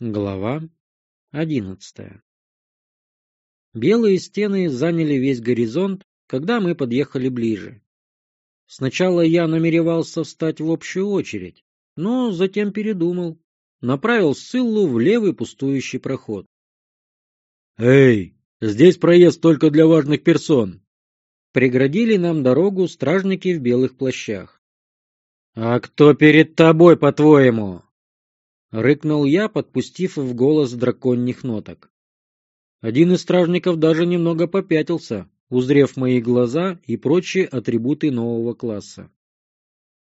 Глава одиннадцатая Белые стены заняли весь горизонт, когда мы подъехали ближе. Сначала я намеревался встать в общую очередь, но затем передумал. Направил Сциллу в левый пустующий проход. «Эй, здесь проезд только для важных персон!» Преградили нам дорогу стражники в белых плащах. «А кто перед тобой, по-твоему?» — рыкнул я, подпустив в голос драконьих ноток. Один из стражников даже немного попятился, узрев мои глаза и прочие атрибуты нового класса.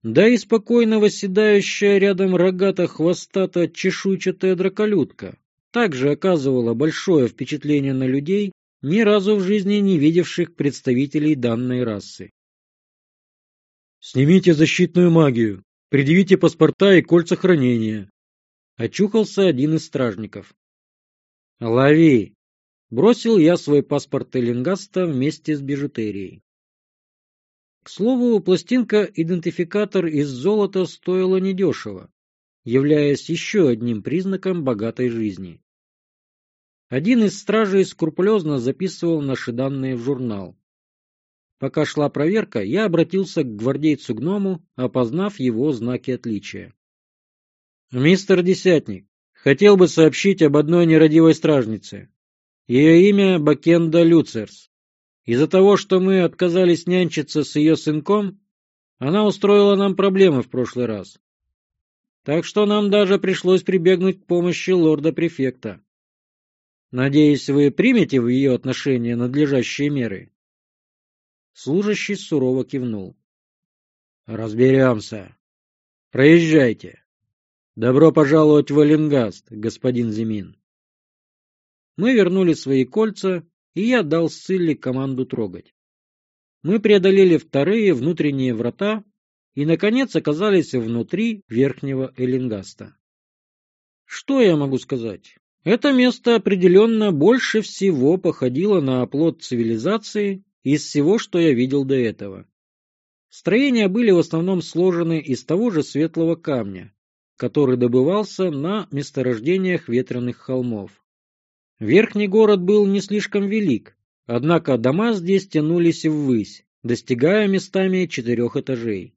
Да и спокойно восседающая рядом рогато-хвостата чешуйчатая драколюдка также оказывала большое впечатление на людей, ни разу в жизни не видевших представителей данной расы. «Снимите защитную магию, предъявите паспорта и кольца хранения», Очухался один из стражников. «Лови!» Бросил я свой паспорт Эллингаста вместе с бижутерией. К слову, пластинка-идентификатор из золота стоила недешево, являясь еще одним признаком богатой жизни. Один из стражей скрупулезно записывал наши данные в журнал. Пока шла проверка, я обратился к гвардейцу-гному, опознав его знаки отличия. «Мистер Десятник, хотел бы сообщить об одной нерадивой стражнице. Ее имя Бакенда Люцерс. Из-за того, что мы отказались нянчиться с ее сынком, она устроила нам проблемы в прошлый раз. Так что нам даже пришлось прибегнуть к помощи лорда-префекта. Надеюсь, вы примете в ее отношении надлежащие меры?» Служащий сурово кивнул. «Разберемся. Проезжайте». Добро пожаловать в Оленгаст, господин Зимин. Мы вернули свои кольца, и я дал Сцилле команду трогать. Мы преодолели вторые внутренние врата и, наконец, оказались внутри верхнего Эллингаста. Что я могу сказать? Это место определенно больше всего походило на оплот цивилизации из всего, что я видел до этого. Строения были в основном сложены из того же светлого камня, который добывался на месторождениях ветреных холмов. Верхний город был не слишком велик, однако дома здесь тянулись ввысь, достигая местами четырех этажей.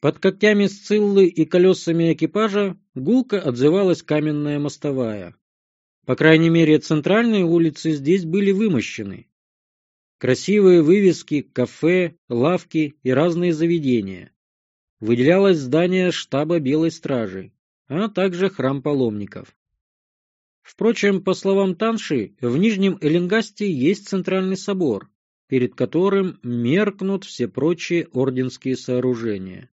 Под когтями Сциллы и колесами экипажа гулко отзывалась каменная мостовая. По крайней мере, центральные улицы здесь были вымощены. Красивые вывески, кафе, лавки и разные заведения выделялось здание штаба Белой Стражи, а также храм паломников. Впрочем, по словам Танши, в Нижнем Эллингасте есть центральный собор, перед которым меркнут все прочие орденские сооружения.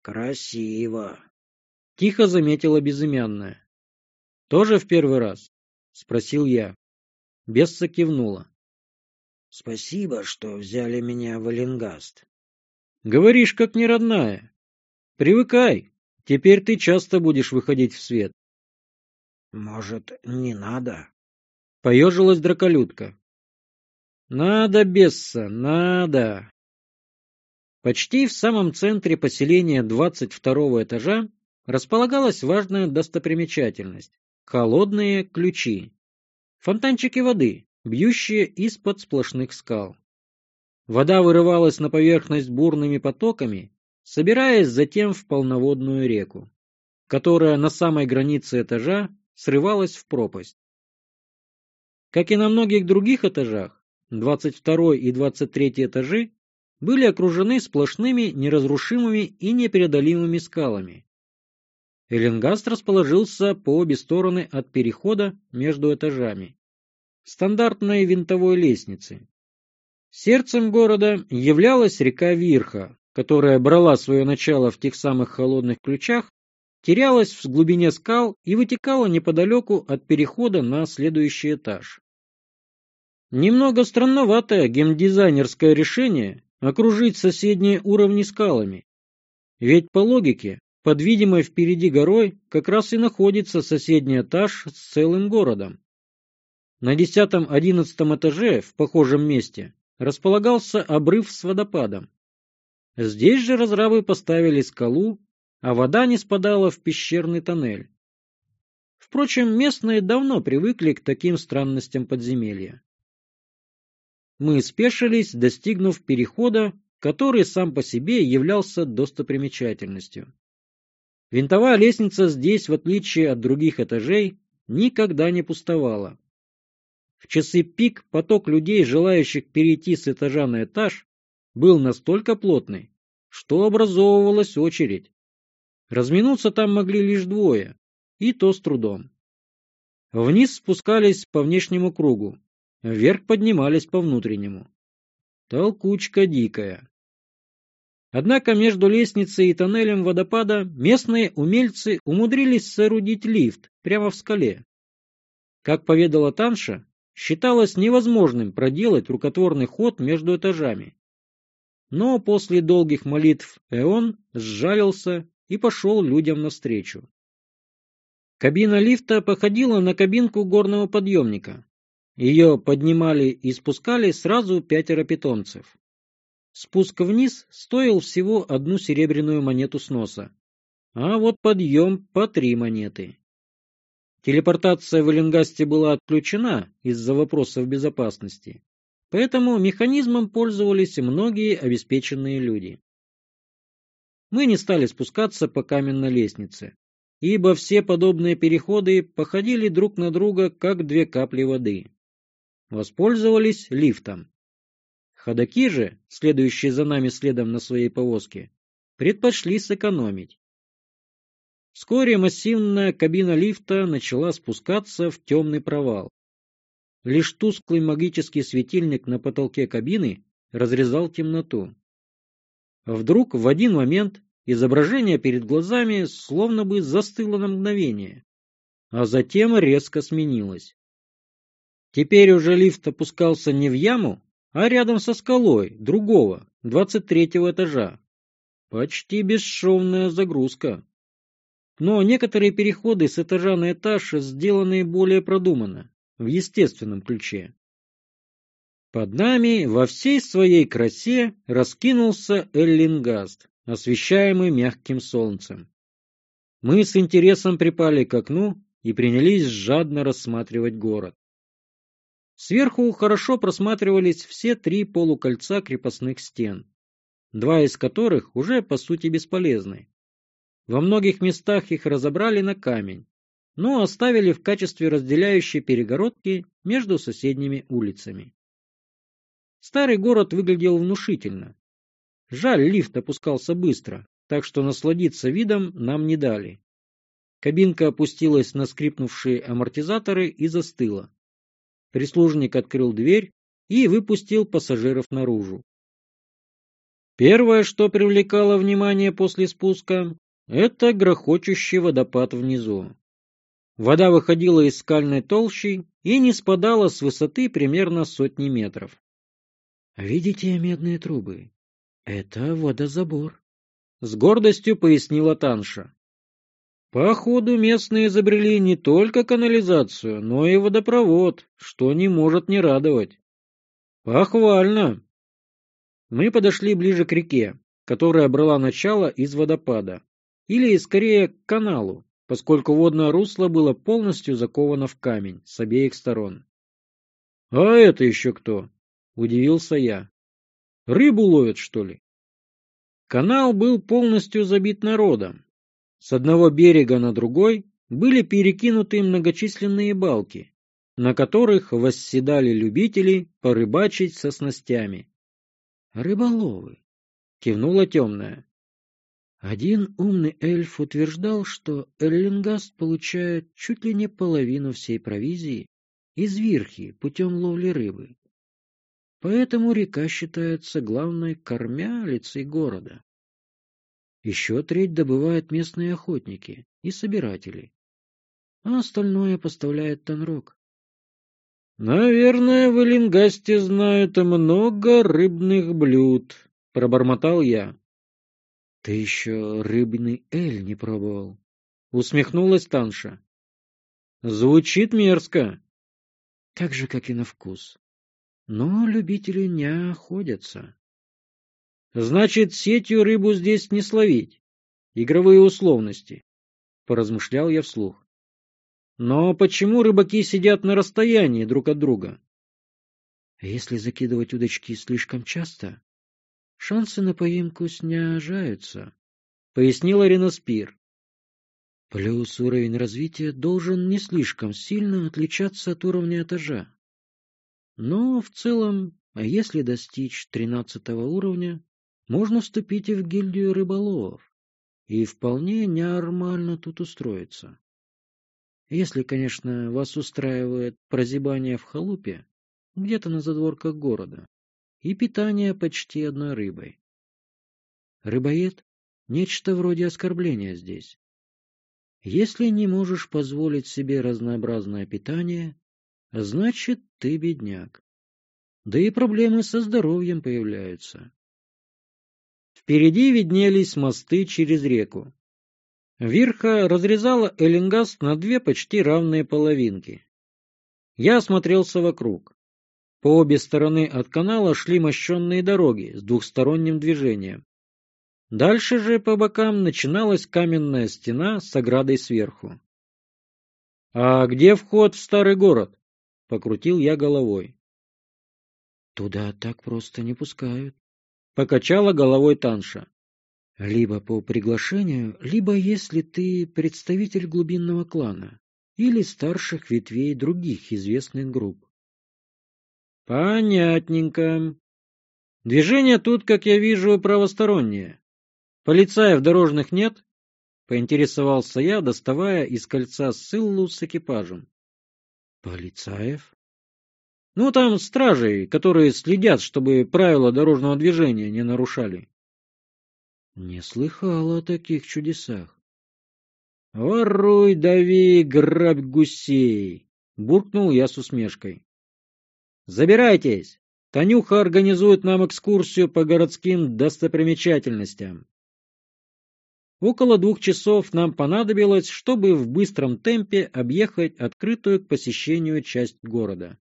«Красиво!» — тихо заметила безымянная. «Тоже в первый раз?» — спросил я. Бесса кивнула. «Спасибо, что взяли меня в Эллингаст. Говоришь, как не родная. Привыкай, теперь ты часто будешь выходить в свет. Может, не надо? Поежилась драколюдка. Надо, Бесса, надо. Почти в самом центре поселения двадцать второго этажа располагалась важная достопримечательность — холодные ключи. Фонтанчики воды, бьющие из-под сплошных скал. Вода вырывалась на поверхность бурными потоками, собираясь затем в полноводную реку, которая на самой границе этажа срывалась в пропасть. Как и на многих других этажах, 22 и 23 этажи были окружены сплошными неразрушимыми и непреодолимыми скалами. Эленгаст расположился по обе стороны от перехода между этажами, стандартной винтовой лестницы, Сердцем города являлась река Вирха, которая брала свое начало в тех самых холодных ключах, терялась в глубине скал и вытекала неподалеку от перехода на следующий этаж. Немного странноватое гемдизайнерское решение окружить соседние уровни скалами. Ведь по логике, под видимой впереди горой как раз и находится соседний этаж с целым городом. На десятом-одиннадцатом этаже в похожем месте располагался обрыв с водопадом. Здесь же разрабы поставили скалу, а вода не спадала в пещерный тоннель. Впрочем, местные давно привыкли к таким странностям подземелья. Мы спешились, достигнув перехода, который сам по себе являлся достопримечательностью. Винтовая лестница здесь, в отличие от других этажей, никогда не пустовала. В часы пик поток людей, желающих перейти с этажа на этаж, был настолько плотный, что образовывалась очередь. Разминуться там могли лишь двое, и то с трудом. Вниз спускались по внешнему кругу, вверх поднимались по внутреннему. Толкучка дикая. Однако между лестницей и тоннелем водопада местные умельцы умудрились соорудить лифт прямо в скале. Как поведала Танша, считалось невозможным проделать рукотворный ход между этажами. Но после долгих молитв Эон сжалился и пошел людям навстречу. Кабина лифта походила на кабинку горного подъемника. Ее поднимали и спускали сразу пятеро питомцев. Спуск вниз стоил всего одну серебряную монету сноса, а вот подъем по три монеты. Телепортация в Эленгасте была отключена из-за вопросов безопасности, поэтому механизмом пользовались многие обеспеченные люди. Мы не стали спускаться по каменной лестнице, ибо все подобные переходы походили друг на друга, как две капли воды. Воспользовались лифтом. Ходаки же, следующие за нами следом на своей повозке, предпочли сэкономить. Вскоре массивная кабина лифта начала спускаться в темный провал. Лишь тусклый магический светильник на потолке кабины разрезал темноту. Вдруг в один момент изображение перед глазами словно бы застыло на мгновение, а затем резко сменилось. Теперь уже лифт опускался не в яму, а рядом со скалой другого, двадцать третьего этажа. Почти бесшовная загрузка. Но некоторые переходы с этажа на этаж сделаны более продуманно, в естественном ключе. Под нами во всей своей красе раскинулся Эллингаст, освещаемый мягким солнцем. Мы с интересом припали к окну и принялись жадно рассматривать город. Сверху хорошо просматривались все три полукольца крепостных стен, два из которых уже по сути бесполезны. Во многих местах их разобрали на камень, но оставили в качестве разделяющей перегородки между соседними улицами. Старый город выглядел внушительно. Жаль, лифт опускался быстро, так что насладиться видом нам не дали. Кабинка опустилась на скрипнувшие амортизаторы и застыла. Прислужник открыл дверь и выпустил пассажиров наружу. Первое, что привлекало внимание после спуска, это грохочущий водопад внизу. Вода выходила из скальной толщи и не спадала с высоты примерно сотни метров. «Видите медные трубы? Это водозабор», — с гордостью пояснила Танша. Походу, местные изобрели не только канализацию, но и водопровод, что не может не радовать. Похвально. Мы подошли ближе к реке, которая брала начало из водопада, или скорее к каналу, поскольку водное русло было полностью заковано в камень с обеих сторон. — А это еще кто? — удивился я. — Рыбу ловят, что ли? Канал был полностью забит народом, с одного берега на другой были перекинуты многочисленные балки, на которых восседали любители порыбачить со снастями. «Рыболовы!» — кивнула темная. Один умный эльф утверждал, что Эллингаст получает чуть ли не половину всей провизии из Вирхи путем ловли рыбы. Поэтому река считается главной кормялицей города. Еще треть добывают местные охотники и собиратели, а остальное поставляет Танрок. «Наверное, в Эллингасте знают много рыбных блюд», — пробормотал я. «Ты еще рыбный эль не пробовал?» — усмехнулась Танша. «Звучит мерзко». «Так же, как и на вкус. Но любители не охотятся. Значит, сетью рыбу здесь не словить. Игровые условности. Поразмышлял я вслух. Но почему рыбаки сидят на расстоянии друг от друга? Если закидывать удочки слишком часто, шансы на поимку снижаются, — пояснила Реноспир. Плюс уровень развития должен не слишком сильно отличаться от уровня этажа. Но в целом, а если достичь тринадцатого уровня, можно вступить и в гильдию рыболовов и вполне нормально тут устроиться. Если, конечно, вас устраивает прозябание в халупе, где-то на задворках города, и питание почти одной рыбой. Рыбоед — нечто вроде оскорбления здесь. Если не можешь позволить себе разнообразное питание, значит, ты бедняк. Да и проблемы со здоровьем появляются. Впереди виднелись мосты через реку. Вирха разрезала Эллингаст на две почти равные половинки. Я осмотрелся вокруг. По обе стороны от канала шли мощенные дороги с двухсторонним движением. Дальше же по бокам начиналась каменная стена с оградой сверху. — А где вход в старый город? — покрутил я головой. — Туда так просто не пускают, — покачала головой Танша. — Либо по приглашению, либо если ты представитель глубинного клана или старших ветвей других известных групп. — Понятненько. Движение тут, как я вижу, правостороннее. Полицаев дорожных нет? Поинтересовался я, доставая из кольца ссыллу с экипажем. Полицаев? Ну, там стражей, которые следят, чтобы правила дорожного движения не нарушали. Не слыхал о таких чудесах. «Воруй, дави, грабь гусей!» — буркнул я с усмешкой. «Забирайтесь! Танюха организует нам экскурсию по городским достопримечательностям. Около двух часов нам понадобилось, чтобы в быстром темпе объехать открытую к посещению часть города.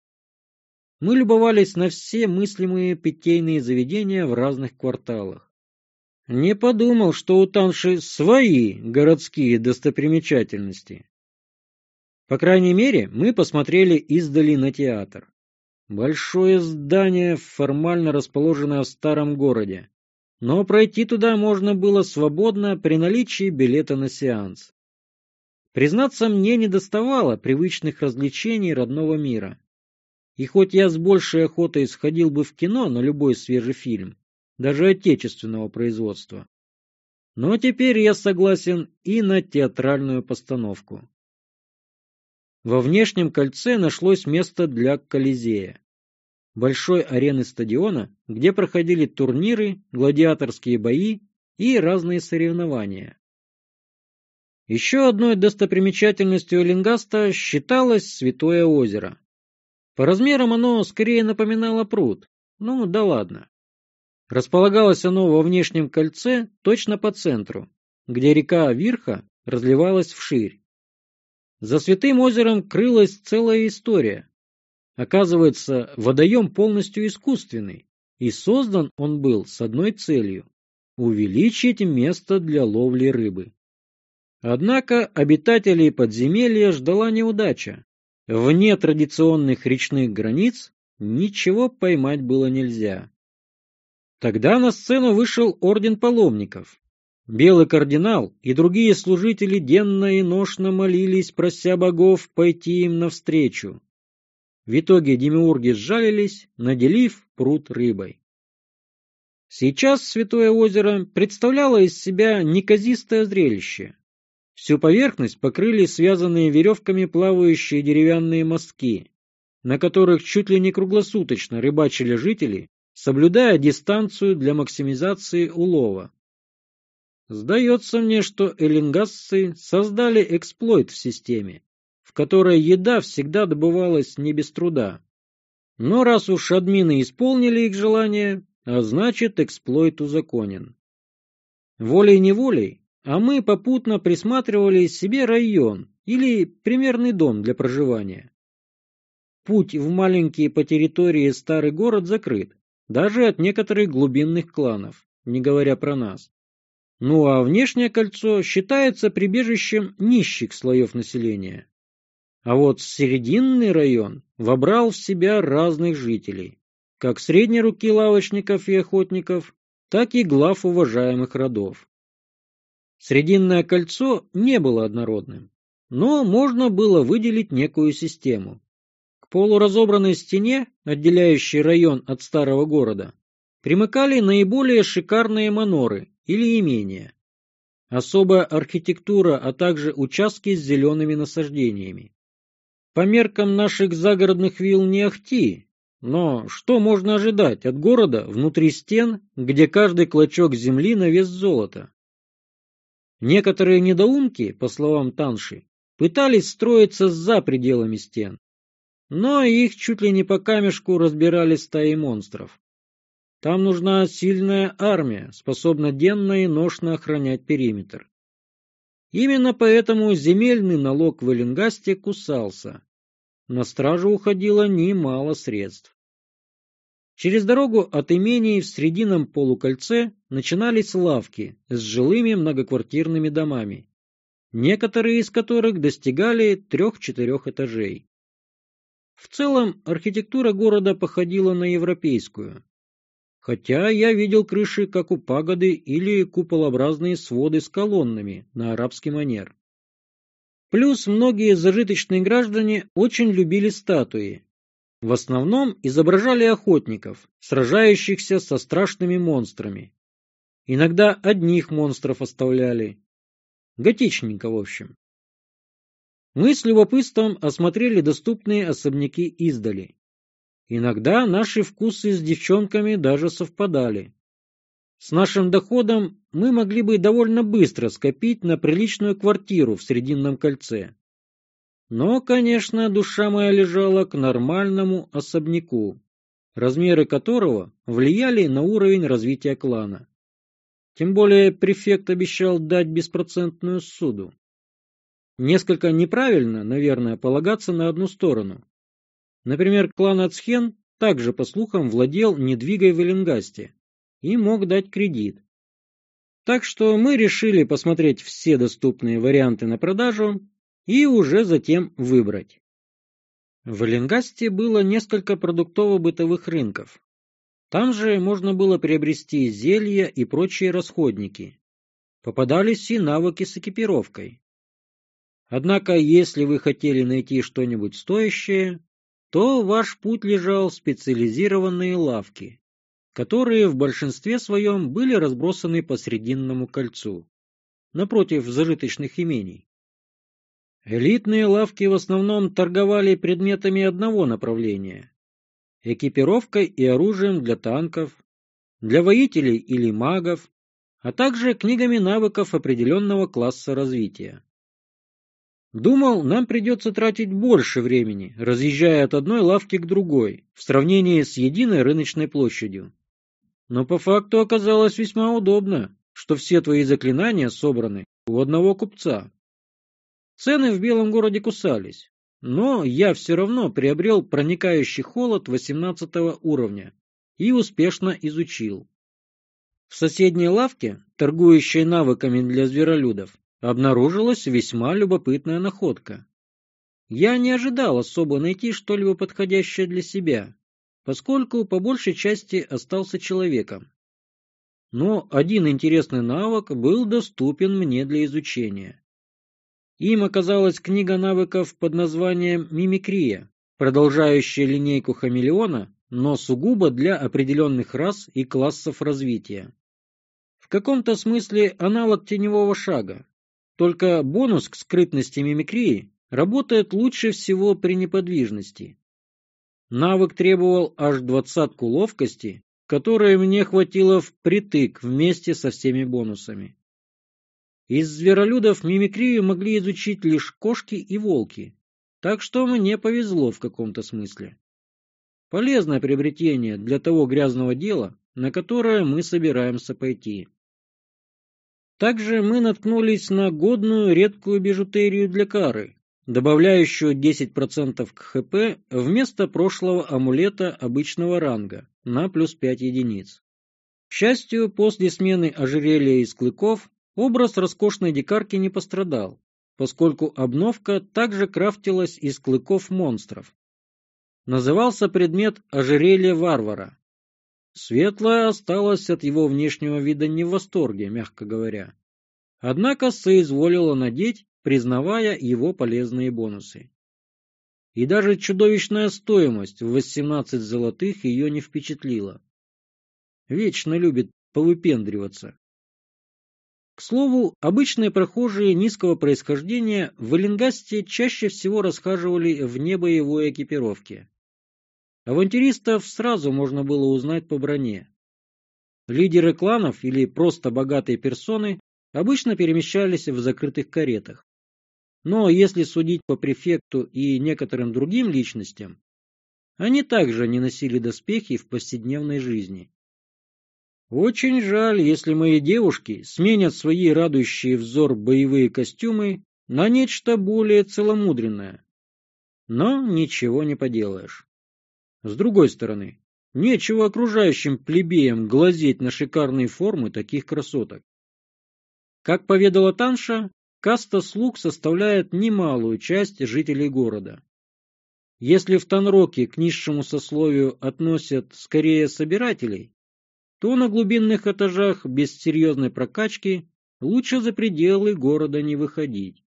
Мы любовались на все мыслимые питейные заведения в разных кварталах. Не подумал, что у Танши свои городские достопримечательности. По крайней мере, мы посмотрели издали на театр. Большое здание, формально расположенное в старом городе но пройти туда можно было свободно при наличии билета на сеанс. Признаться, мне не доставало привычных развлечений родного мира. И хоть я с большей охотой сходил бы в кино на любой свежий фильм, даже отечественного производства, но теперь я согласен и на театральную постановку. Во внешнем кольце нашлось место для Колизея большой арены стадиона, где проходили турниры, гладиаторские бои и разные соревнования. Еще одной достопримечательностью Эллингаста считалось Святое озеро. По размерам оно скорее напоминало пруд, ну да ладно. Располагалось оно во внешнем кольце точно по центру, где река Вирха разливалась вширь. За Святым озером крылась целая история, Оказывается, водоем полностью искусственный, и создан он был с одной целью – увеличить место для ловли рыбы. Однако обитателей подземелья ждала неудача. Вне традиционных речных границ ничего поймать было нельзя. Тогда на сцену вышел орден паломников. Белый кардинал и другие служители денно и ношно молились, прося богов пойти им навстречу. В итоге демиурги сжалились, наделив пруд рыбой. Сейчас Святое озеро представляло из себя неказистое зрелище. Всю поверхность покрыли связанные веревками плавающие деревянные мостки, на которых чуть ли не круглосуточно рыбачили жители, соблюдая дистанцию для максимизации улова. Сдается мне, что эллингасцы создали эксплойт в системе, которой еда всегда добывалась не без труда. Но раз уж админы исполнили их желание, а значит эксплойт узаконен. Волей-неволей, а мы попутно присматривали себе район или примерный дом для проживания. Путь в маленький по территории старый город закрыт, даже от некоторых глубинных кланов, не говоря про нас. Ну а внешнее кольцо считается прибежищем нищих слоев населения. А вот серединный район вобрал в себя разных жителей, как средней руки лавочников и охотников, так и глав уважаемых родов. Срединное кольцо не было однородным, но можно было выделить некую систему. К полуразобранной стене, отделяющей район от старого города, примыкали наиболее шикарные маноры или имения, особая архитектура, а также участки с зелеными насаждениями. По меркам наших загородных вилл не ахти, но что можно ожидать от города внутри стен, где каждый клочок земли на вес золота? Некоторые недоумки, по словам Танши, пытались строиться за пределами стен, но их чуть ли не по камешку разбирали стаи монстров. Там нужна сильная армия, способная денно и ношно охранять периметр. Именно поэтому земельный налог в Эллингасте кусался. На стражу уходило немало средств. Через дорогу от имений в срединном полукольце начинались лавки с жилыми многоквартирными домами, некоторые из которых достигали трех-четырех этажей. В целом архитектура города походила на европейскую, хотя я видел крыши, как у пагоды, или куполообразные своды с колоннами на арабский манер. Плюс многие зажиточные граждане очень любили статуи. В основном изображали охотников, сражающихся со страшными монстрами. Иногда одних монстров оставляли. Готичненько, в общем. Мы с любопытством осмотрели доступные особняки издали. Иногда наши вкусы с девчонками даже совпадали. С нашим доходом мы могли бы довольно быстро скопить на приличную квартиру в Срединном кольце. Но, конечно, душа моя лежала к нормальному особняку, размеры которого влияли на уровень развития клана. Тем более префект обещал дать беспроцентную суду. Несколько неправильно, наверное, полагаться на одну сторону. Например, клан Ацхен также, по слухам, владел недвигой в Эленгасте и мог дать кредит. Так что мы решили посмотреть все доступные варианты на продажу и уже затем выбрать. В Эленгасте было несколько продуктово-бытовых рынков. Там же можно было приобрести зелья и прочие расходники. Попадались и навыки с экипировкой. Однако, если вы хотели найти что-нибудь стоящее, то ваш путь лежал в специализированные лавки, которые в большинстве своем были разбросаны по Срединному кольцу, напротив зажиточных имений. Элитные лавки в основном торговали предметами одного направления – экипировкой и оружием для танков, для воителей или магов, а также книгами навыков определенного класса развития. Думал, нам придется тратить больше времени, разъезжая от одной лавки к другой, в сравнении с единой рыночной площадью. Но по факту оказалось весьма удобно, что все твои заклинания собраны у одного купца. Цены в белом городе кусались, но я все равно приобрел проникающий холод 18 уровня и успешно изучил. В соседней лавке, торгующей навыками для зверолюдов, обнаружилась весьма любопытная находка. Я не ожидал особо найти что-либо подходящее для себя, поскольку по большей части остался человеком. Но один интересный навык был доступен мне для изучения. Им оказалась книга навыков под названием «Мимикрия», продолжающая линейку хамелеона, но сугубо для определенных рас и классов развития. В каком-то смысле аналог теневого шага, только бонус к скрытности мимикрии работает лучше всего при неподвижности. Навык требовал аж двадцатку ловкости, которой мне хватило впритык вместе со всеми бонусами. Из зверолюдов мимикрию могли изучить лишь кошки и волки, так что мне повезло в каком-то смысле. Полезное приобретение для того грязного дела, на которое мы собираемся пойти. Также мы наткнулись на годную редкую бижутерию для кары, добавляющую 10% к ХП вместо прошлого амулета обычного ранга на плюс 5 единиц. К счастью, после смены ожерелья из клыков образ роскошной дикарки не пострадал, поскольку обновка также крафтилась из клыков монстров. Назывался предмет ожерелье варвара. Светлая осталась от его внешнего вида не в восторге, мягко говоря. Однако соизволила надеть, признавая его полезные бонусы. И даже чудовищная стоимость в 18 золотых ее не впечатлила. Вечно любит повыпендриваться. К слову, обычные прохожие низкого происхождения в Эллингасте чаще всего расхаживали в небоевой экипировке. Авантюристов сразу можно было узнать по броне. Лидеры кланов или просто богатые персоны обычно перемещались в закрытых каретах. Но если судить по префекту и некоторым другим личностям, они также не носили доспехи в повседневной жизни. Очень жаль, если мои девушки сменят свои радующие взор боевые костюмы на нечто более целомудренное. Но ничего не поделаешь. С другой стороны, нечего окружающим плебеям глазеть на шикарные формы таких красоток. Как поведала Танша, каста слуг составляет немалую часть жителей города. Если в Танроке к низшему сословию относят скорее собирателей, то на глубинных этажах без серьезной прокачки лучше за пределы города не выходить.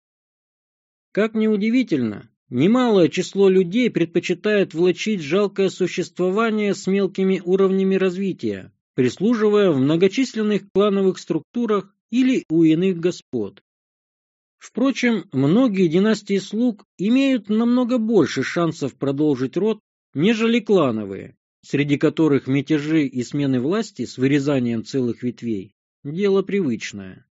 Как ни удивительно, немалое число людей предпочитает влачить жалкое существование с мелкими уровнями развития, прислуживая в многочисленных клановых структурах или у иных господ. Впрочем, многие династии слуг имеют намного больше шансов продолжить род, нежели клановые, среди которых мятежи и смены власти с вырезанием целых ветвей – дело привычное.